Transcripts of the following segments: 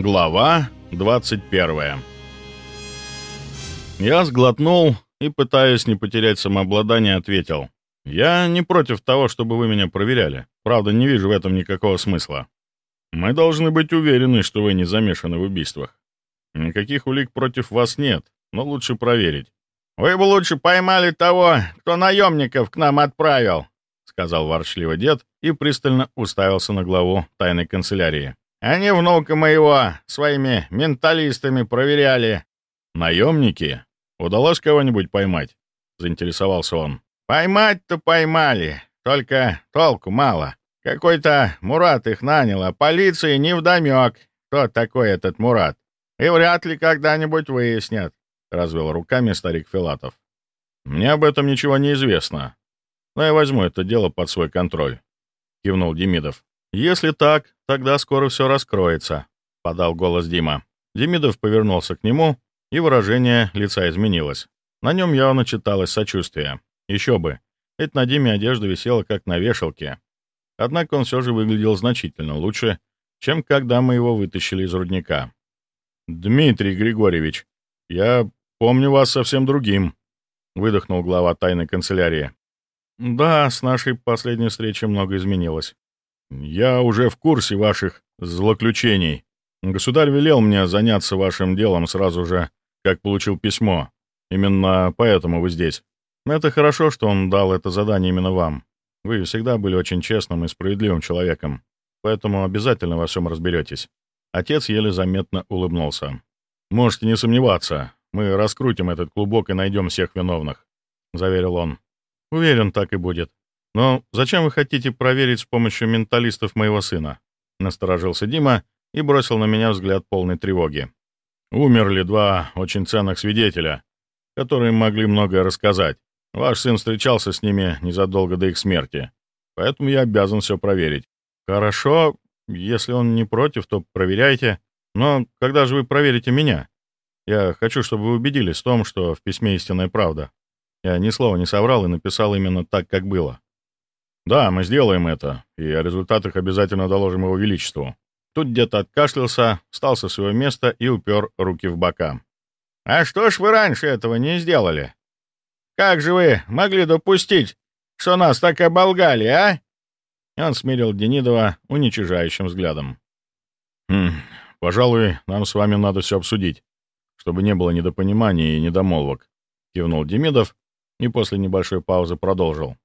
Глава 21 Я сглотнул и, пытаясь не потерять самообладание, ответил. «Я не против того, чтобы вы меня проверяли. Правда, не вижу в этом никакого смысла. Мы должны быть уверены, что вы не замешаны в убийствах. Никаких улик против вас нет, но лучше проверить. «Вы бы лучше поймали того, кто наемников к нам отправил», — сказал ворчливо дед и пристально уставился на главу тайной канцелярии. «Они внука моего своими менталистами проверяли». «Наемники? Удалось кого-нибудь поймать?» — заинтересовался он. «Поймать-то поймали, только толку мало. Какой-то Мурат их нанял, а полиции невдомек, кто такой этот Мурат. И вряд ли когда-нибудь выяснят. — развел руками старик Филатов. «Мне об этом ничего не известно, но я возьму это дело под свой контроль», — кивнул Демидов. «Если так, тогда скоро все раскроется», — подал голос Дима. Демидов повернулся к нему, и выражение лица изменилось. На нем явно читалось сочувствие. Еще бы, ведь на Диме одежда висела как на вешалке. Однако он все же выглядел значительно лучше, чем когда мы его вытащили из рудника. «Дмитрий Григорьевич, я «Помню вас совсем другим», — выдохнул глава тайной канцелярии. «Да, с нашей последней встречи много изменилось. Я уже в курсе ваших злоключений. Государь велел мне заняться вашим делом сразу же, как получил письмо. Именно поэтому вы здесь. Это хорошо, что он дал это задание именно вам. Вы всегда были очень честным и справедливым человеком, поэтому обязательно во всем разберетесь». Отец еле заметно улыбнулся. «Можете не сомневаться, мы раскрутим этот клубок и найдем всех виновных», — заверил он. «Уверен, так и будет. Но зачем вы хотите проверить с помощью менталистов моего сына?» — насторожился Дима и бросил на меня взгляд полной тревоги. «Умерли два очень ценных свидетеля, которые могли многое рассказать. Ваш сын встречался с ними незадолго до их смерти, поэтому я обязан все проверить». «Хорошо, если он не против, то проверяйте. Но когда же вы проверите меня?» Я хочу, чтобы вы убедились в том, что в письме истинная правда. Я ни слова не соврал и написал именно так, как было. Да, мы сделаем это, и о результатах обязательно доложим его величеству. Тут где-то откашлялся, встал со своего места и упер руки в бока. «А что ж вы раньше этого не сделали? Как же вы могли допустить, что нас так оболгали, а?» Он смирил Денидова уничижающим взглядом. «Хм, пожалуй, нам с вами надо все обсудить чтобы не было недопонимания и недомолвок», — кивнул Демидов и после небольшой паузы продолжил.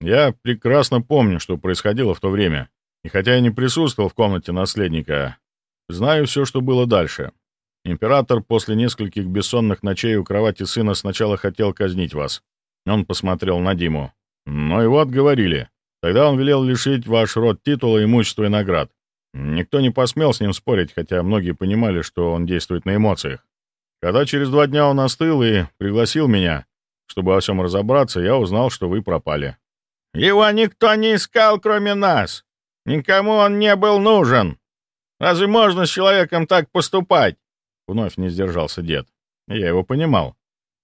«Я прекрасно помню, что происходило в то время, и хотя я не присутствовал в комнате наследника, знаю все, что было дальше. Император после нескольких бессонных ночей у кровати сына сначала хотел казнить вас. Он посмотрел на Диму. Но его отговорили. Тогда он велел лишить ваш род титула, имущества и наград. Никто не посмел с ним спорить, хотя многие понимали, что он действует на эмоциях. Когда через два дня он остыл и пригласил меня, чтобы во всем разобраться, я узнал, что вы пропали. Его никто не искал, кроме нас. Никому он не был нужен. Разве можно с человеком так поступать? Вновь не сдержался дед. Я его понимал.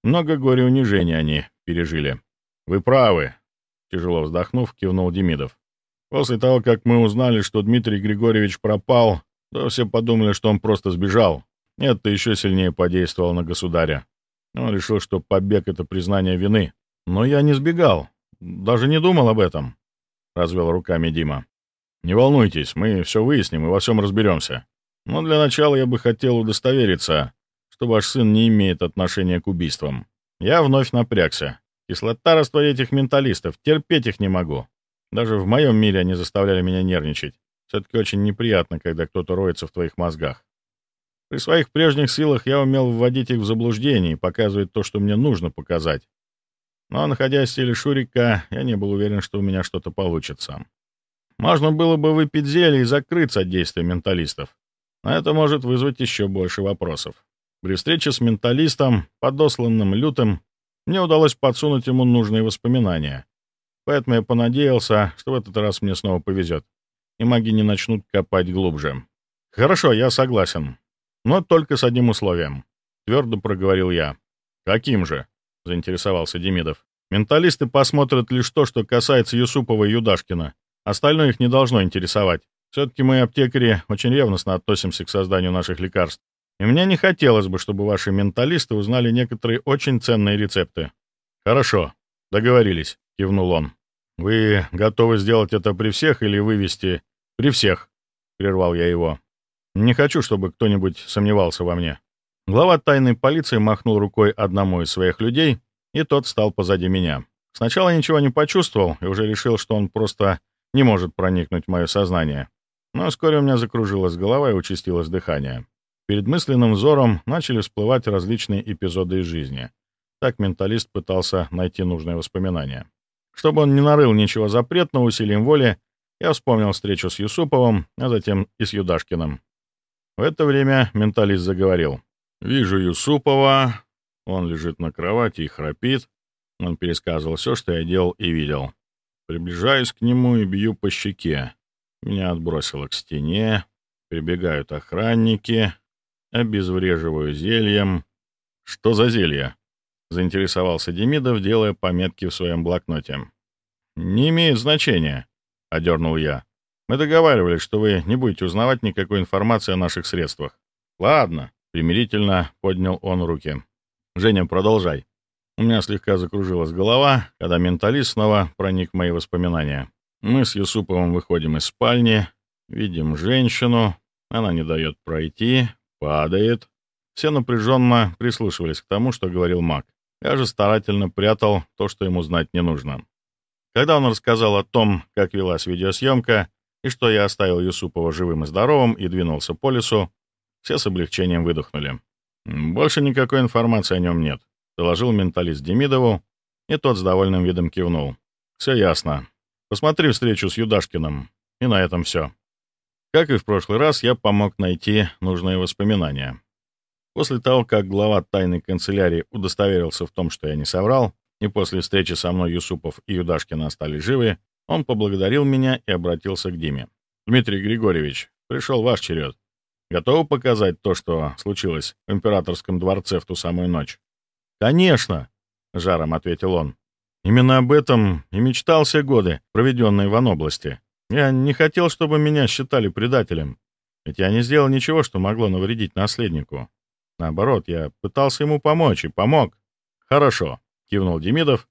Много горя и унижения они пережили. Вы правы, тяжело вздохнув, кивнул Демидов. После того, как мы узнали, что Дмитрий Григорьевич пропал, то все подумали, что он просто сбежал. Это еще сильнее подействовало на государя. Он решил, что побег — это признание вины. Но я не сбегал, даже не думал об этом, — развел руками Дима. Не волнуйтесь, мы все выясним и во всем разберемся. Но для начала я бы хотел удостовериться, что ваш сын не имеет отношения к убийствам. Я вновь напрягся. Кислота растворит этих менталистов, терпеть их не могу. Даже в моем мире они заставляли меня нервничать. Все-таки очень неприятно, когда кто-то роется в твоих мозгах. При своих прежних силах я умел вводить их в заблуждение и показывать то, что мне нужно показать. Но, находясь в стиле Шурика, я не был уверен, что у меня что-то получится. Можно было бы выпить зелье и закрыться от действия менталистов. Но это может вызвать еще больше вопросов. При встрече с менталистом, подосланным лютым, мне удалось подсунуть ему нужные воспоминания. Поэтому я понадеялся, что в этот раз мне снова повезет, и маги не начнут копать глубже. «Хорошо, я согласен. Но только с одним условием. Твердо проговорил я. Каким же? Заинтересовался Демидов. Менталисты посмотрят лишь то, что касается Юсупова и Юдашкина. Остальное их не должно интересовать. Все-таки мы, аптекари, очень ревностно относимся к созданию наших лекарств. И мне не хотелось бы, чтобы ваши менталисты узнали некоторые очень ценные рецепты. Хорошо, договорились, кивнул он. Вы готовы сделать это при всех или вывести при всех? Прервал я его. Не хочу, чтобы кто-нибудь сомневался во мне. Глава тайной полиции махнул рукой одному из своих людей, и тот стал позади меня. Сначала ничего не почувствовал и уже решил, что он просто не может проникнуть в мое сознание. Но вскоре у меня закружилась голова и участилось дыхание. Перед мысленным взором начали всплывать различные эпизоды из жизни. Так менталист пытался найти нужные воспоминания. Чтобы он не нарыл ничего запретного усилием воли, я вспомнил встречу с Юсуповым, а затем и с Юдашкиным. В это время менталист заговорил. «Вижу Юсупова. Он лежит на кровати и храпит. Он пересказывал все, что я делал и видел. Приближаюсь к нему и бью по щеке. Меня отбросило к стене. Прибегают охранники. Обезвреживаю зельем. Что за зелье? Заинтересовался Демидов, делая пометки в своем блокноте. «Не имеет значения», — одернул я. «Мы договаривались, что вы не будете узнавать никакой информации о наших средствах». «Ладно», — примирительно поднял он руки. «Женя, продолжай». У меня слегка закружилась голова, когда менталист снова проник в мои воспоминания. Мы с Юсуповым выходим из спальни, видим женщину, она не дает пройти, падает. Все напряженно прислушивались к тому, что говорил маг. Я же старательно прятал то, что ему знать не нужно. Когда он рассказал о том, как велась видеосъемка, и что я оставил Юсупова живым и здоровым и двинулся по лесу, все с облегчением выдохнули. Больше никакой информации о нем нет. — доложил менталист Демидову, и тот с довольным видом кивнул. «Все ясно. Посмотри встречу с Юдашкиным, и на этом все». Как и в прошлый раз, я помог найти нужные воспоминания. После того, как глава тайной канцелярии удостоверился в том, что я не соврал, и после встречи со мной Юсупов и Юдашкин остались живы, он поблагодарил меня и обратился к Диме. «Дмитрий Григорьевич, пришел ваш черед. Готовы показать то, что случилось в императорском дворце в ту самую ночь?» «Конечно!» — жаром ответил он. «Именно об этом и мечтал все годы, проведенные в Анобласти. Я не хотел, чтобы меня считали предателем, ведь я не сделал ничего, что могло навредить наследнику. Наоборот, я пытался ему помочь и помог». «Хорошо», — кивнул Демидов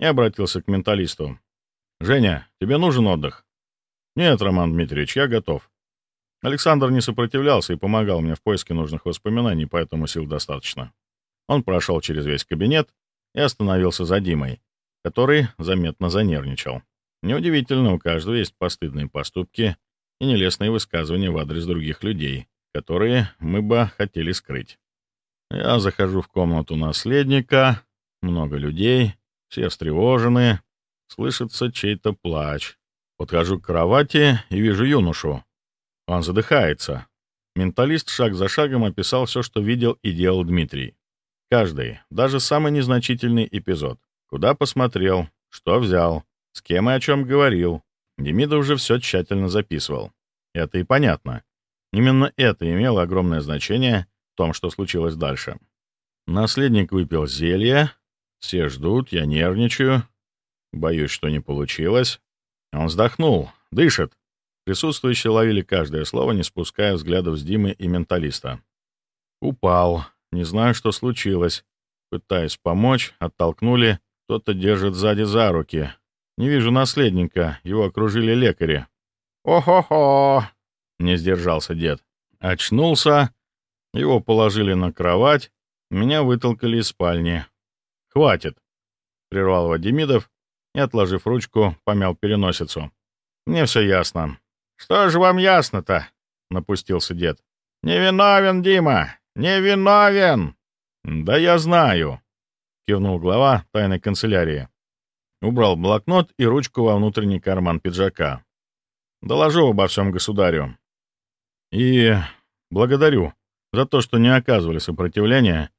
и обратился к менталисту. «Женя, тебе нужен отдых?» «Нет, Роман Дмитриевич, я готов». Александр не сопротивлялся и помогал мне в поиске нужных воспоминаний, поэтому сил достаточно. Он прошел через весь кабинет и остановился за Димой, который заметно занервничал. Неудивительно, у каждого есть постыдные поступки и нелестные высказывания в адрес других людей, которые мы бы хотели скрыть. Я захожу в комнату наследника, много людей, все встревожены, слышится чей-то плач. Подхожу к кровати и вижу юношу. Он задыхается. Менталист шаг за шагом описал все, что видел и делал Дмитрий. Каждый, даже самый незначительный эпизод. Куда посмотрел, что взял, с кем и о чем говорил. Демидов уже все тщательно записывал. Это и понятно. Именно это имело огромное значение в том, что случилось дальше. Наследник выпил зелье. Все ждут, я нервничаю. Боюсь, что не получилось. Он вздохнул, дышит. Присутствующие ловили каждое слово, не спуская взглядов с Димы и менталиста. Упал. Не знаю, что случилось. Пытаюсь помочь, оттолкнули. Кто-то держит сзади за руки. Не вижу наследника, его окружили лекари. «О-хо-хо!» — не сдержался дед. Очнулся, его положили на кровать, меня вытолкали из спальни. «Хватит!» — прервал его Демидов и, отложив ручку, помял переносицу. «Мне все ясно». «Что же вам ясно-то?» — напустился дед. «Невиновен, Дима! «Невиновен!» «Да я знаю», — кивнул глава тайной канцелярии. Убрал блокнот и ручку во внутренний карман пиджака. «Доложу обо всем государю. И благодарю за то, что не оказывали сопротивления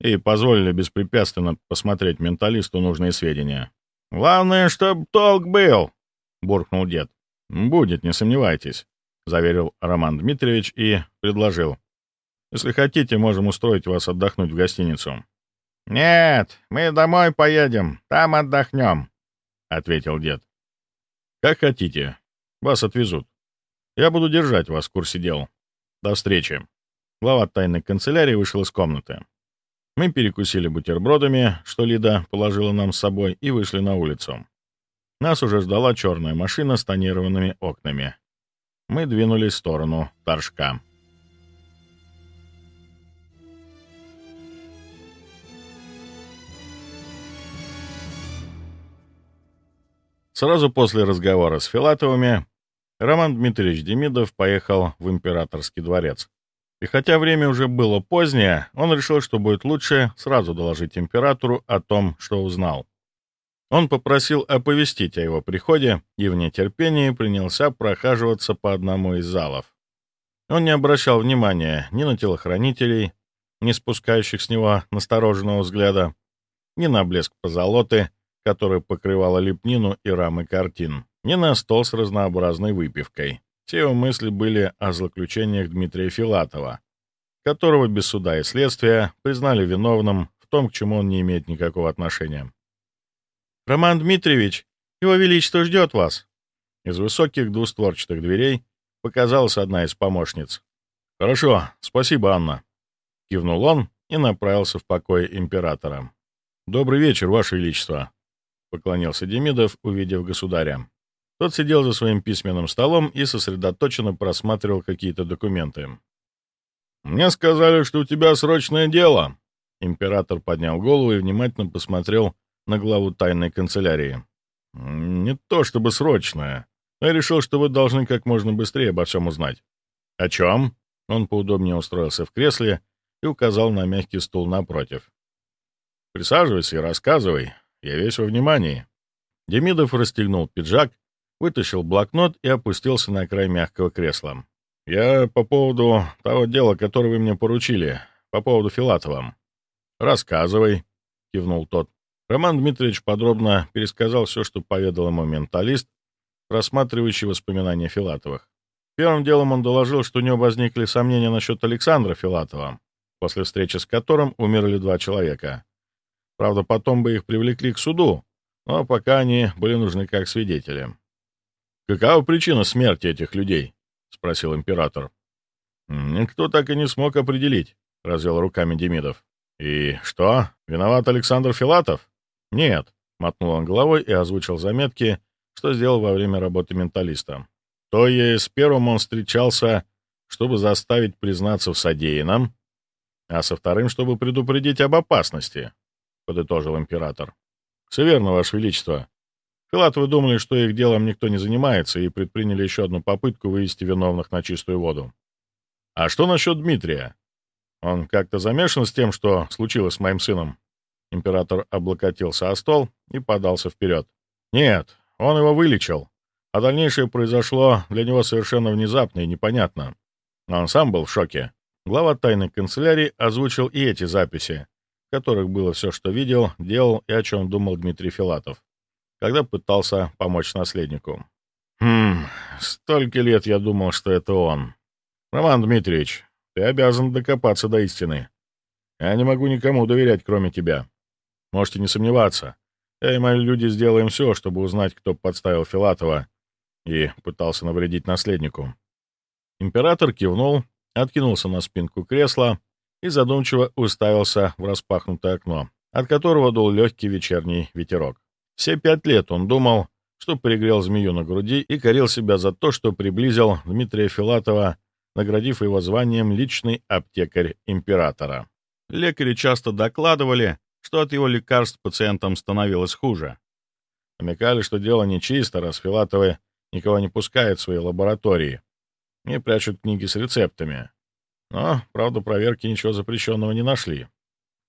и позволили беспрепятственно посмотреть менталисту нужные сведения. «Главное, чтоб толк был!» — буркнул дед. «Будет, не сомневайтесь», — заверил Роман Дмитриевич и предложил. Если хотите, можем устроить вас отдохнуть в гостиницу». «Нет, мы домой поедем, там отдохнем», — ответил дед. «Как хотите. Вас отвезут. Я буду держать вас в курсе дел. До встречи. Глава тайной канцелярии вышел из комнаты. Мы перекусили бутербродами, что Лида положила нам с собой, и вышли на улицу. Нас уже ждала черная машина с тонированными окнами. Мы двинулись в сторону Торжка. Сразу после разговора с Филатовыми Роман Дмитриевич Демидов поехал в императорский дворец. И хотя время уже было позднее, он решил, что будет лучше сразу доложить императору о том, что узнал. Он попросил оповестить о его приходе и в нетерпении принялся прохаживаться по одному из залов. Он не обращал внимания ни на телохранителей, не спускающих с него настороженного взгляда, ни на блеск позолоты, который покрывала лепнину и рамы картин, ни на стол с разнообразной выпивкой. Все его мысли были о злоключениях Дмитрия Филатова, которого без суда и следствия признали виновным в том, к чему он не имеет никакого отношения. «Роман Дмитриевич, его величество ждет вас!» Из высоких двустворчатых дверей показалась одна из помощниц. «Хорошо, спасибо, Анна», — кивнул он и направился в покой императора. «Добрый вечер, Ваше Величество», — поклонился Демидов, увидев государя. Тот сидел за своим письменным столом и сосредоточенно просматривал какие-то документы. «Мне сказали, что у тебя срочное дело!» Император поднял голову и внимательно посмотрел на главу тайной канцелярии. «Не то чтобы срочное. Я решил, что вы должны как можно быстрее обо всем узнать». «О чем?» Он поудобнее устроился в кресле и указал на мягкий стул напротив. «Присаживайся и рассказывай. Я весь во внимании». Демидов расстегнул пиджак вытащил блокнот и опустился на край мягкого кресла. «Я по поводу того дела, которое вы мне поручили, по поводу Филатова». «Рассказывай», — кивнул тот. Роман Дмитриевич подробно пересказал все, что поведал ему менталист, рассматривающий воспоминания Филатовых. Первым делом он доложил, что у него возникли сомнения насчет Александра Филатова, после встречи с которым умерли два человека. Правда, потом бы их привлекли к суду, но пока они были нужны как свидетели. «Какова причина смерти этих людей?» — спросил император. «Никто так и не смог определить», — развел руками Демидов. «И что, виноват Александр Филатов?» «Нет», — мотнул он головой и озвучил заметки, что сделал во время работы менталиста. «То есть первым он встречался, чтобы заставить признаться в содеянном, а со вторым, чтобы предупредить об опасности», — подытожил император. «Все верно, Ваше Величество. Филатовы думали, что их делом никто не занимается, и предприняли еще одну попытку вывести виновных на чистую воду. А что насчет Дмитрия? Он как-то замешан с тем, что случилось с моим сыном? Император облокотился о стол и подался вперед. Нет, он его вылечил. А дальнейшее произошло для него совершенно внезапно и непонятно. Но он сам был в шоке. Глава тайной канцелярии озвучил и эти записи, которых было все, что видел, делал и о чем думал Дмитрий Филатов когда пытался помочь наследнику. «Хм, столько лет я думал, что это он. Роман Дмитриевич, ты обязан докопаться до истины. Я не могу никому доверять, кроме тебя. Можете не сомневаться. Я и мои люди сделаем все, чтобы узнать, кто подставил Филатова и пытался навредить наследнику». Император кивнул, откинулся на спинку кресла и задумчиво уставился в распахнутое окно, от которого дул легкий вечерний ветерок. Все пять лет он думал, что пригрел змею на груди и корил себя за то, что приблизил Дмитрия Филатова, наградив его званием личный аптекарь императора. Лекари часто докладывали, что от его лекарств пациентам становилось хуже. Намекали, что дело нечисто, раз Филатовы никого не пускают в свои лаборатории и прячут книги с рецептами. Но, правда, проверки ничего запрещенного не нашли.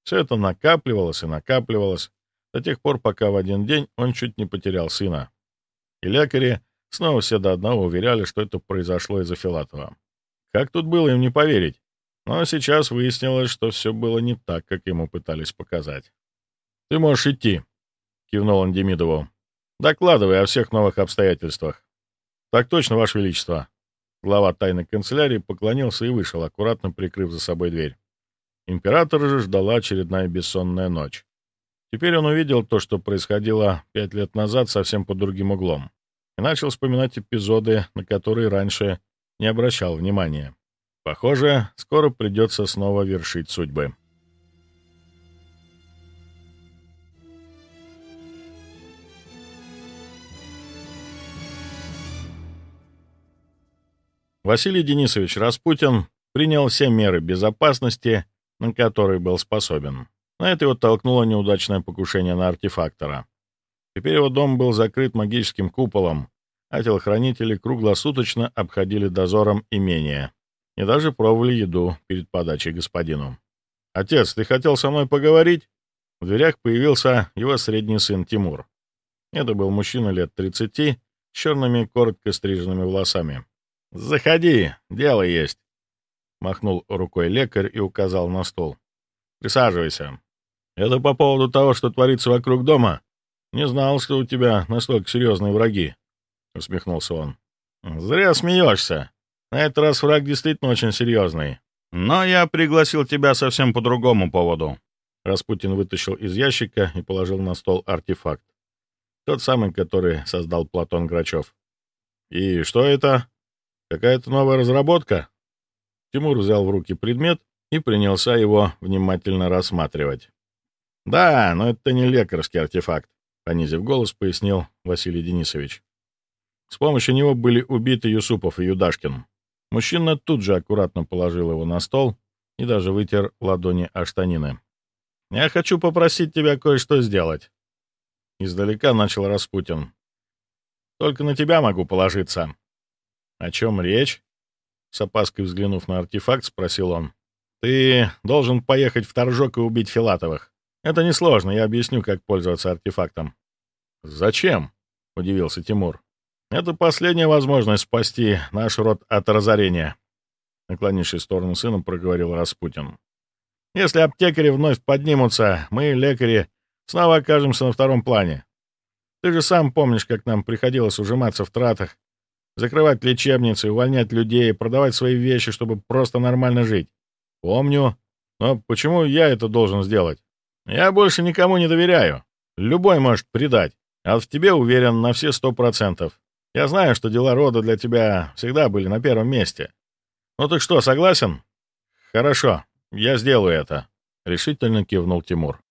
Все это накапливалось и накапливалось, до тех пор, пока в один день он чуть не потерял сына. И лекари снова все до одного уверяли, что это произошло из-за Филатова. Как тут было им не поверить? Но сейчас выяснилось, что все было не так, как ему пытались показать. «Ты можешь идти», — кивнул он Демидову. «Докладывай о всех новых обстоятельствах». «Так точно, Ваше Величество». Глава тайной канцелярии поклонился и вышел, аккуратно прикрыв за собой дверь. Император же ждала очередная бессонная ночь. Теперь он увидел то, что происходило пять лет назад, совсем под другим углом, и начал вспоминать эпизоды, на которые раньше не обращал внимания. Похоже, скоро придется снова вершить судьбы. Василий Денисович Распутин принял все меры безопасности, на которые был способен. На это его толкнуло неудачное покушение на артефактора. Теперь его дом был закрыт магическим куполом, а телохранители круглосуточно обходили дозором имение и даже пробовали еду перед подачей господину. «Отец, ты хотел со мной поговорить?» В дверях появился его средний сын Тимур. Это был мужчина лет 30 с черными коротко стриженными волосами. «Заходи, дело есть», — махнул рукой лекарь и указал на стол. «Присаживайся. Это по поводу того, что творится вокруг дома. Не знал, что у тебя настолько серьезные враги», — усмехнулся он. «Зря смеешься. На этот раз враг действительно очень серьезный. Но я пригласил тебя совсем по другому поводу». Распутин вытащил из ящика и положил на стол артефакт. Тот самый, который создал Платон Грачев. «И что это?» Какая-то новая разработка?» Тимур взял в руки предмет и принялся его внимательно рассматривать. «Да, но это не лекарский артефакт», — понизив голос, пояснил Василий Денисович. С помощью него были убиты Юсупов и Юдашкин. Мужчина тут же аккуратно положил его на стол и даже вытер ладони о штанины. «Я хочу попросить тебя кое-что сделать». Издалека начал Распутин. «Только на тебя могу положиться. «О чем речь?» С опаской взглянув на артефакт, спросил он. «Ты должен поехать в Торжок и убить Филатовых. Это несложно, я объясню, как пользоваться артефактом». «Зачем?» — удивился Тимур. «Это последняя возможность спасти наш род от разорения», — наклонившись в сторону сына, проговорил Распутин. «Если аптекари вновь поднимутся, мы, лекари, снова окажемся на втором плане. Ты же сам помнишь, как нам приходилось ужиматься в тратах Закрывать лечебницы, увольнять людей, продавать свои вещи, чтобы просто нормально жить. Помню. Но почему я это должен сделать? Я больше никому не доверяю. Любой может предать. А в тебе уверен на все сто процентов. Я знаю, что дела рода для тебя всегда были на первом месте. Ну так что, согласен? Хорошо, я сделаю это. Решительно кивнул Тимур.